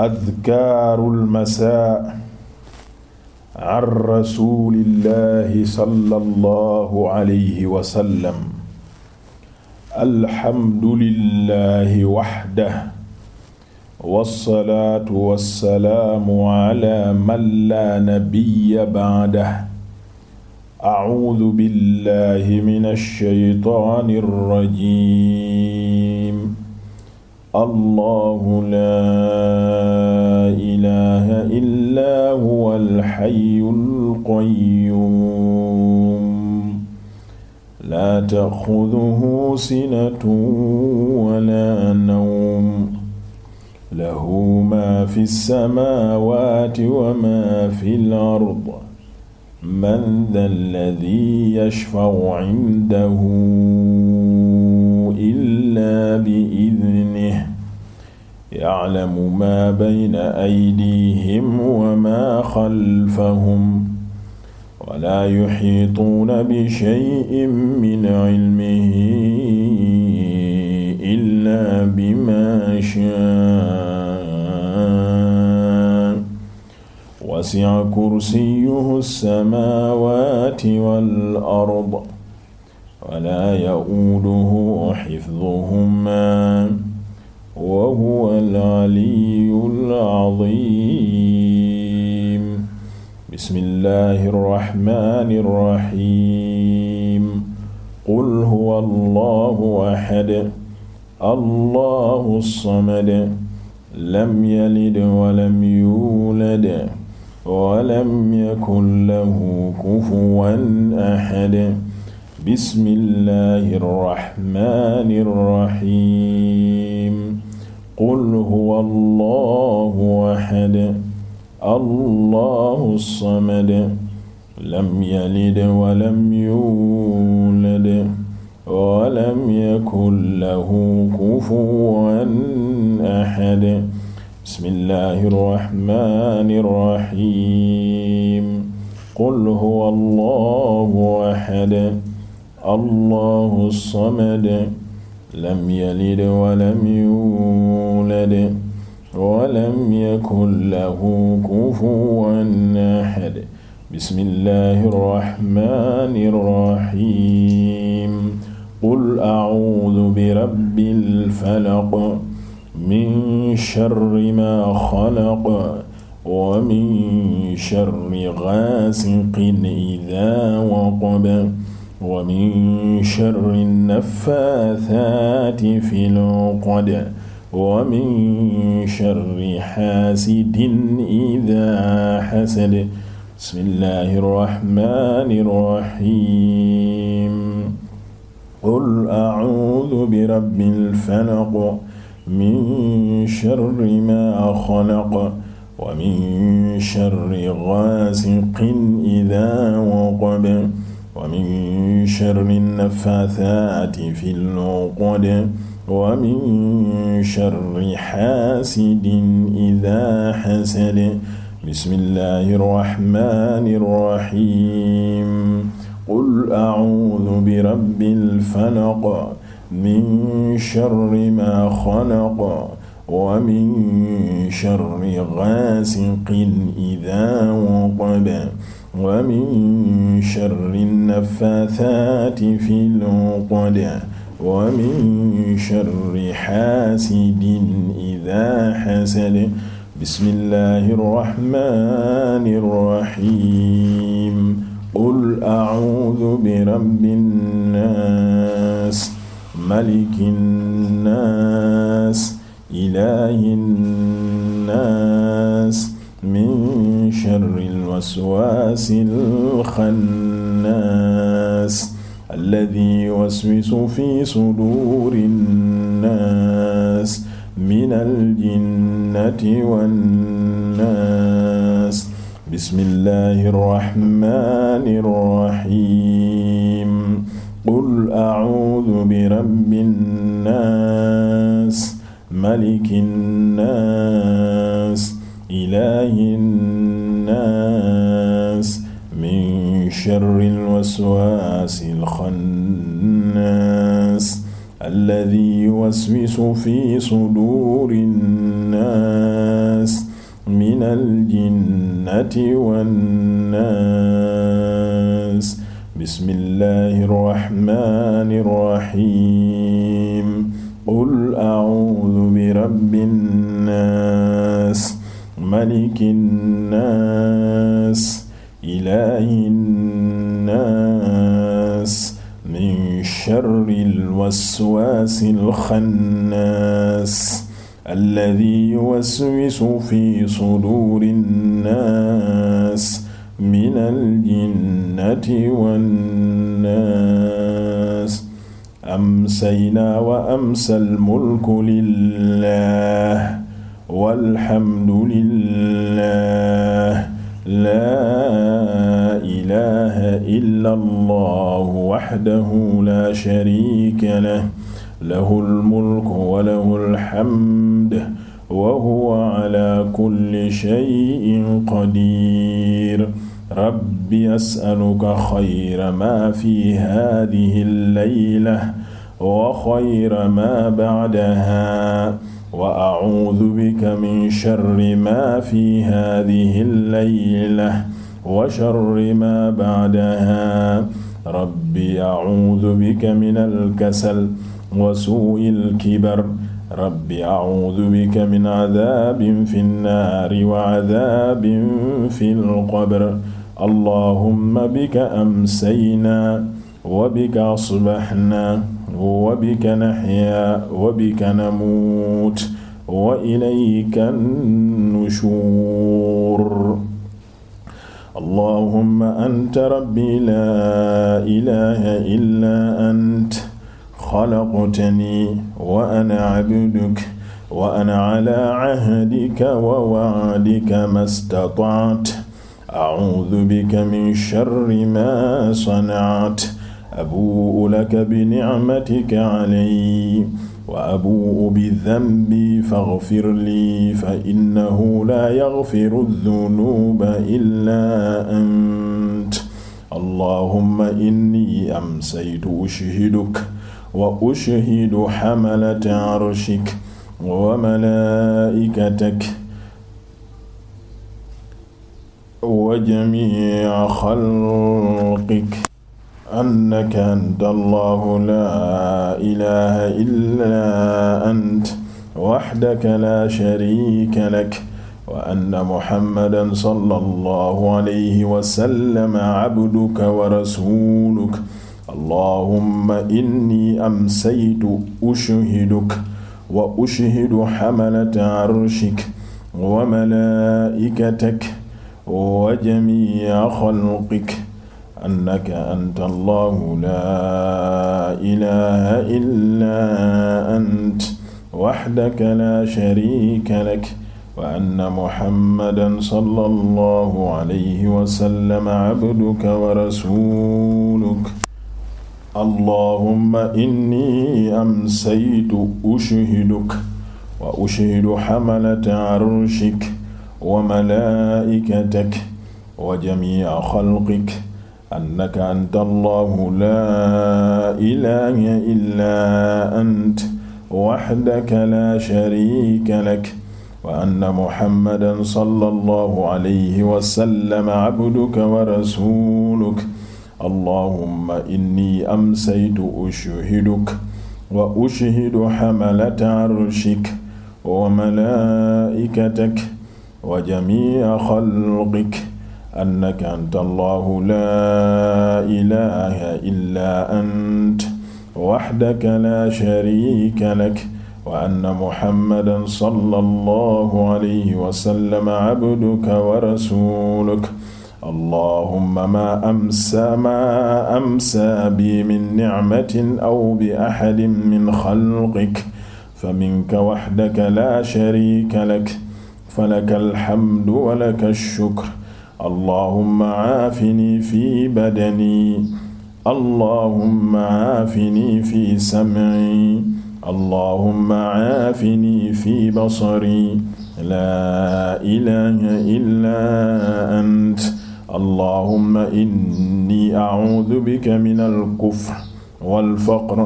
adkaarul masaa an rasulillahi sallallahu alayhi wa sallam alhamdulillahi waxdah wasalaatu wasalaamu ala man laa nabiya ba'dah acuudu billahi mina shaytaani rajiim allahu laa ilaha illa huwa alxayyul qayyuum laa taxuduhu sinatun wala nawm lahu maa fi samaawaati wa maa fi lard man da alladi yashfau cindahu illaa bi ya'lamu ma bayna aydihim wa ma xalfahum wa la yuxiituuna bi shay'in min ilmihi illa bima sha'a wasi'a kursiyyuhu as-samaawaati wal ard wa la ya'uuduhu xifduhumaa wa huwa al-aliyyul azim bismillahir rahmanir rahim qul huwa allahu ahad allahu samad lam yalid wa lam yulad wa lam yakun lahu kufuwan ahad bismillahir rahmanir rahim qul huwa allahu ahad allahu samad lam yalid walam yulad walam yakun lahu kufuwan ahad bismillahi rahmani rahim qul huwa allahu ahad allahu samad lam yalid walam yulad walam yakun lahu kufuwan ahad bismillahi rrahmani rrahim qul a'udhu bi rabbil falaq min sharri ma xalaq wa min sharri gaasiqin idha waqab wa min sharri naffaasaati fil uqad wa min sharri haasidin idaa hasad bismillahi rahmaani rahiim qul a'uudu bi rabbil falaq min sharri maa xalaq wa min sharri gaasiqin idaa waqab wa min sharri naffaathaati fil uqad wa min sharri haasidin idhaa hasad bismillahi rahmaani rahiim qul a'uudhu bi rabbil falaq min sharri maa khalaq wa min sharri gaasiqin idaa waqab wa min sharri naffaasaati fil uqad wa min sharri haasidin idaa hasad bismillaahi rahmaani rahiim qul a'uudu bi rabbin naas malikin naas ilaahi nnaas min sharri lwaswaasi lxannaas alladi yuwaswisu fi suduuri nnaas minal jinnati wannaas bismillahi rahmaani rahiim qul acuudu birabbi nnaas maliki nnaas ilaahi nnaas min sharri lwaswaasi lxannaas alladi yuwaswisu fi suduuri nnaas minal jinnati wannaas bismillahi rrahmaani rrahiim qul a'uudu bi rabbin naas malikin naas ilaahin naas min sharril waswaasil xannaas allazii yuwaswisu fi suduurin naas minal jinnati wan naas amsaynaa wa amsal mulku lillah walhamdulillah laa ilaha illa allah waxdahu la sharika lah lahul mulku wa lahul hamdu wa huwa ala kulli shay'in qadir rabbi as'aluka xayra ma fi hadihi llayla wa xayra ma ba'daha wa a'uudu bika min sharri ma fi hadihi llayla wa sharri ma ba'daha rabbi a'uudu bika min alkasal wa suu'il kibar rabbi a'uudu bika min cadaabin fi nnaari wa cadaabin fi lqabr allahumma bika amsaynaa wa bika asbahnaa wa bika nahyaa wa bika namuut wa ilayka nushuur allahumma anta rabbi laa ilaaha illaa anta xalaqtanii wa ana abduka wa ana alaa cahdika wa wacdika mastatactu a'uudu bika min sharri maa sana'tu abu'u laka bi ni'matika alayya wa abu'u bi dhanbi faghfir lii fa innahu laa yaghfiru dhunuuba illaa anta allahumma inni amsaytu ushhiduka wa ushhidu hamalata arshika wa malaa'ikataka wa jamii'a xalqik annaka anta allahu laa ilaaha illaa anta wahdaka laa shariika lak wa anna muhammadan sallallahu alayhi wa sallam abduka wa rasuuluka allahumma inni amsaytu ushhiduka wa ushhidu hamalata arshika wa malaa'ikataka wa jamii'a xalqik annaka anta allahu laa ilaaha illaa ant wahdaka laa shariika lak wa anna muhammadan sallallahu alayhi wa sallam abduka wa rasuuluk allahumma inni amsaytu ushhiduka wa ushhidu hamalata arshik wa malaa'ikatak wa jamii'a xalqik annaka anta allahu laa ilaaha illaa ant wahdaka laa shariika lak wa anna muhammadan sallallahu alayhi wa sallam abduka wa rasuuluka allahumma inni amsaytu ushhiduka wa ushhidu hamalata arshika wa malaa'ikataka wa jamii'a xalqik annaka anta allahu laa ilaaha illaa ant waxdaka laa shariika lak wa anna muhammadan sallallahu alayhi wa sallam abduka wa rasuuluk allahumma maa amsa maa amsa bi min nicmatin aw bi axadin min xalqik fa minka waxdaka laa shariika lak falaka alhamdu walaka alshukr allahumma aafini fi badani allahumma aafini fi sam'i allahumma aafini fi basari laa ilaha illaa ant allahumma inni a'uudu bika min alkufr wal faqr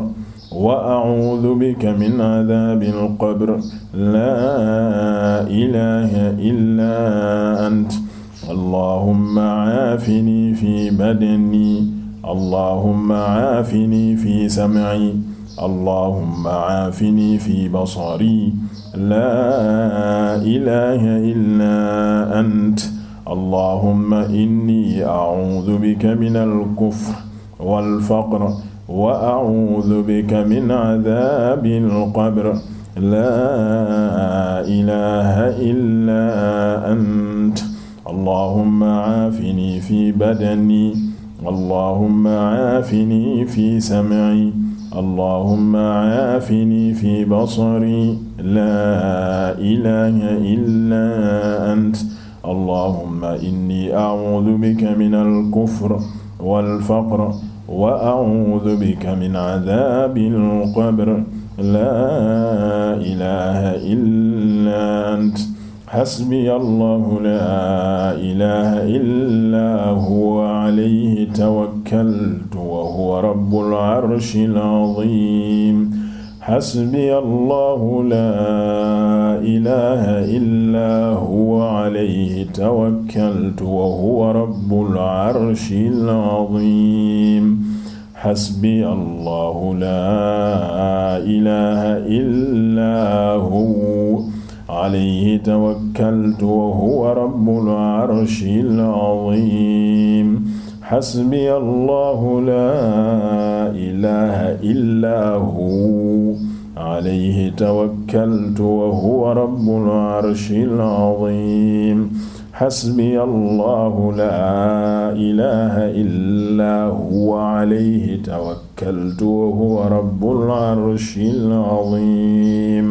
wa a'uudu bika min adaabi alqabr laa ilaaha illaa anta allahumma caafini fi badani allahumma caafini fi samci allahumma caafini fi basari laa ilaaha illaa anta allahumma inni a'uudu bika min alkufri wal faqri wa a'uudu bika min adaabil qabr laa ilaaha illaa ant allahumma caafini fi badani allahumma caafini fi samci allahumma caafini fi basari laa ilaaha illaa ant allahumma inni acuudu bika min alkufr walfaqr wa a'uudu bika min adaabil qabr laa ilaaha illaa ant xasbiya allahu laa ilaaha illaa huwa alayhi tawakkaltu wa huwa rabbul arshil aziim xasbiya allahu laa ilaha illa huwa alayhi tawakkaltu wa huwa rabbul arshil azim xasbiya allahu laa ilaha illa huwa alayhi tawakkaltu wa huwa rabbul arshil azim xasbiya allahu laa ilaha illa huwa alayhi tawakkaltu wa huwa rabbul arshil azim xasbiya allahu laa ilaha illaa huwa alayhi tawakkaltu wa huwa rabbul arshil azim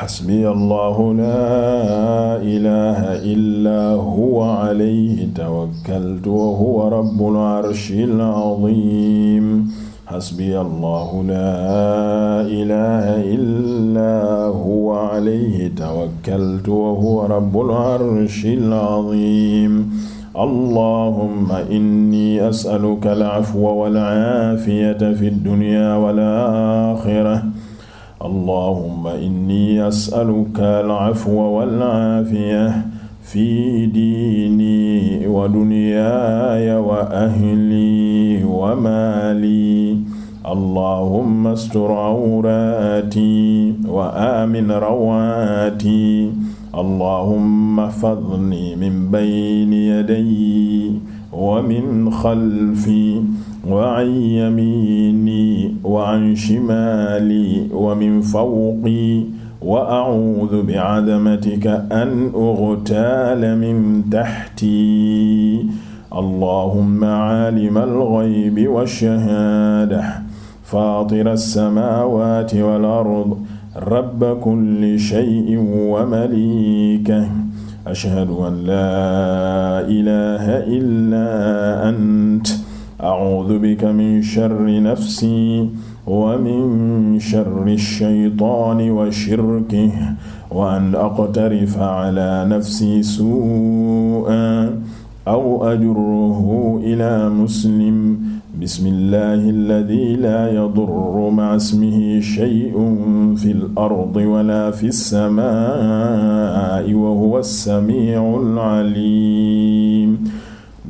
xasbiya allahu laa ilaha illaa huwa alayhi tawakkaltu wa huwa rabbul arshil azim xasbiya allahu laa ilaha illaa huwa alayhi tawakkaltu wa huwa rabbul arshil aziim allahumma inni as'aluka al-afwa wal-aafiyata fi dunya wal-aaxira allahumma inni as'aluka al-afwa wal-aafiya fi diini wa dunyaaya wa ahli wa maali allahumma astur awraati wa amin rawaati allahumma ihfadni min bayni yadayya wa min xalfi wa an yamiini wa an shimaali wa min fawqi wa a'uudu bi'azamatika an ughtaala min tahti allahumma aalima al-ghaybi wash-shahaada faatira as-samaawaati wal ard rabba kulli shay'in wa malikahu ashhadu an laa ilaaha illaa anta a'uudu bika min sharri nafsi wa min sharri shaytaani wa shirkihi wa an aqtarifa ala nafsi su'an aw ajurruhu ila muslim bismillahi alladhi la yadurru ma'a ismihi shay'un fil ardi wala fis samaa'i wa huwa as-sami'ul 'aliim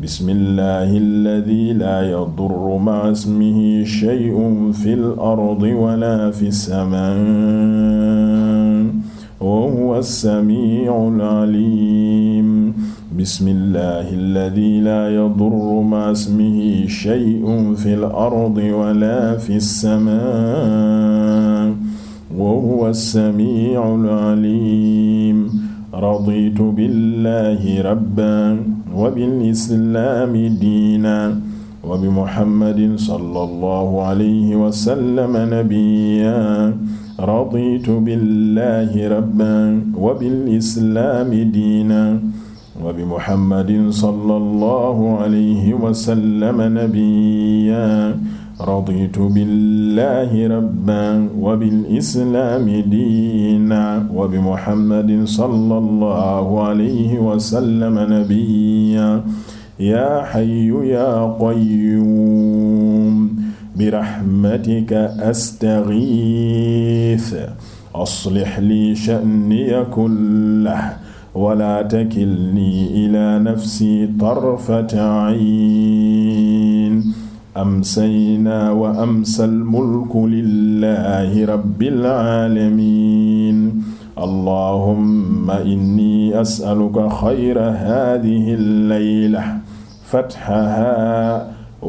bismillahi alladi laa yadurru ma'a ismihi shay'un fil ardi wala fis samaa'i wa huwa as-sami'ul 'aliim bismillahi alladi laa yadurru ma'a ismihi shay'un fil ardi wala fis samaa'i wa huwa as-sami'ul 'aliim raditu billahi rabban wa bil islaami diinan wa bi muhammadin sallallahu alayhi wa sallam nabiyyan raditu billahi rabban wa bil islaami diinan wa bi muhammadin sallallahu alayhi wa sallam nabiyyan raditu billahi rabban wa bil islaami diina wa bi muhammadin sallallahu alayhi wa sallam nabiyya yaa hayyu yaa qayyuum bi rahmatika astagiith aslih lii sha'niya kullahu wa laa takilnii ilaa nafsii tarfata ayn amsaynaa wa amsal mulku lillahi rabbil aalamiin allahumma inni as'aluka xayra haadihi llayla fathahaa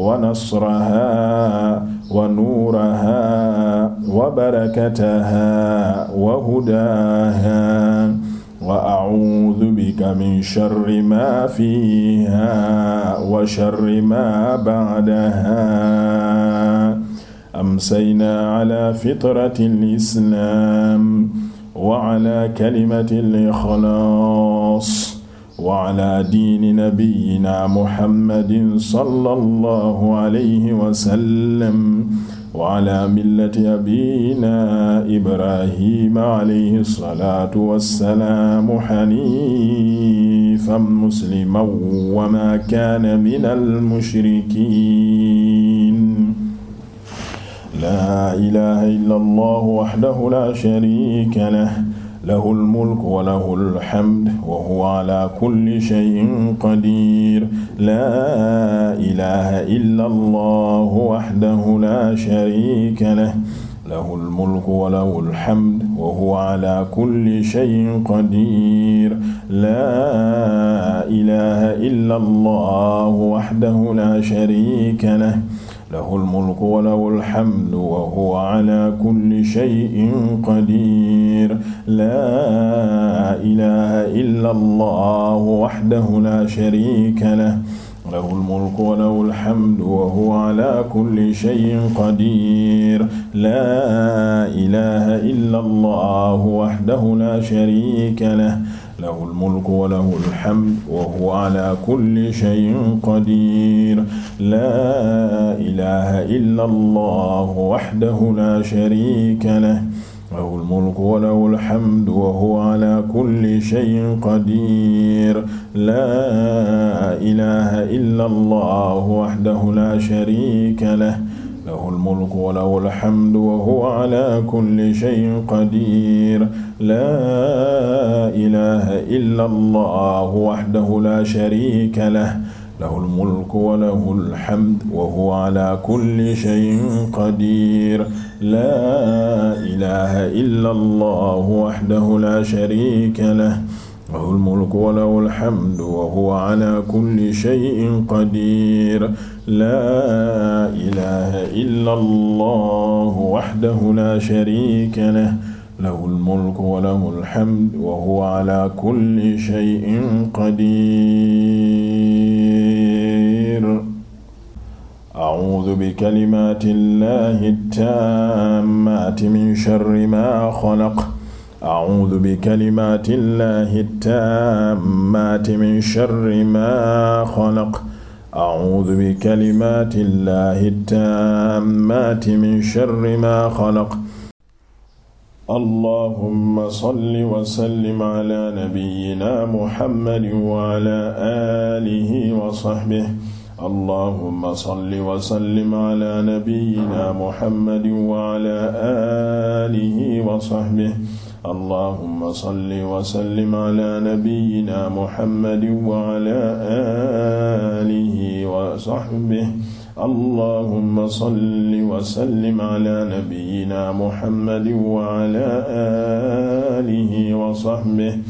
wa nasrahaa wa nuurahaa wa barakatahaa wa hudaahaa wa a'uudu bika min sharri maa fiihaa wa sharri maa ba'dahaa amsaynaa alaa fitratil islaam wa alaa kalimatil ixlaas wa alaa diini nabiyyinaa muhammadin sallallahu alayhi wa sallam wa ala millati abina ibrahima alayhi salaatu wassalaamu xanifan musliman wa ma kaana minal mushrikiin laa ilaha illa allah waxdahu la sharika lah lahu almulku wa lahu alhamd wa huwa ala kulli shay'in qadir la ilaha illa allah wahdahu la sharika lahu lahu almulku wa lahu alhamd wa huwa ala kulli shay'in qadir la ilaha illa allah wahdahu lahu almulku wa lahu alhamdu wa huwa ala kulli shay'in qadir la ilaha illa allah wahdahu la sharika lahu lahu almulku wa lahu alhamdu wa huwa ala kulli shay'in qadir la ilaha illa allah wahdahu la sharika lahu lahu almulku wa lahu alhamdu wa huwa ala kulli shay'in qadir la ilaha illa allah wahdahu la sharika lahu lahu almulku wa lahu alhamdu wa huwa ala kulli shay'in qadir la ilaha illa allah wahdahu la sharika lahu lahul mulku wa lahul hamdu wa huwa ala kulli shay'in qadir laa ilaha illa allah wahdahu la sharika lah lahul mulku wa lahul hamdu wa huwa ala kulli shay'in qadir laa ilaha illa allah wahdahu la sharika lah lahul mulku wa lahul hamdu wa huwa ala kulli shay'in qadir laa ilaha illa allah wahdahu la sharika lah lahul mulku wa lahul hamdu wa huwa ala kulli shay'in qadir a'uudu bikalimaati llahi taammaati min sharri ma xalaq acuudu bikalimaati llahi taammaati min sharri maa xalaq acuudu bikalimaati llahi taammaati min sharri maa xalaq allahumma salli wa sallim ala nabiyyina muhammadin wa ala aalihi wa sahbihi allahuma salli wasallim ala nabiyyina muhammadin wa ala alihi wa sahbihi allahumma salli wa sallim ala nabiyyina muhammadin wa ala alihi wa sahbihi allahumma salli wa sallim ala nabiyyina muhammadin wa ala alihi wa sahbihi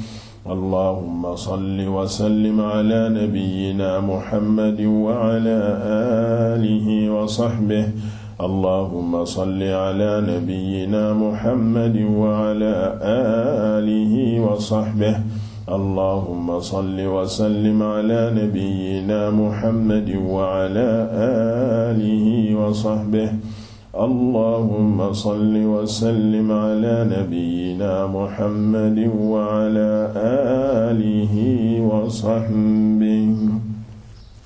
allahuma salli wasallim ala nabiyyina muhammadin wa ala alihi wa sahbihi allahumma salli ala nabiyyina muhammadin wa ala alihi wa sahbihi allahumma salli wa sallim ala nabiyyina muhammadin wa ala alihi wa sahbihi allahumma salli wa sallim ala nabiyyina muhammadin wa ala alihi wa sahbihi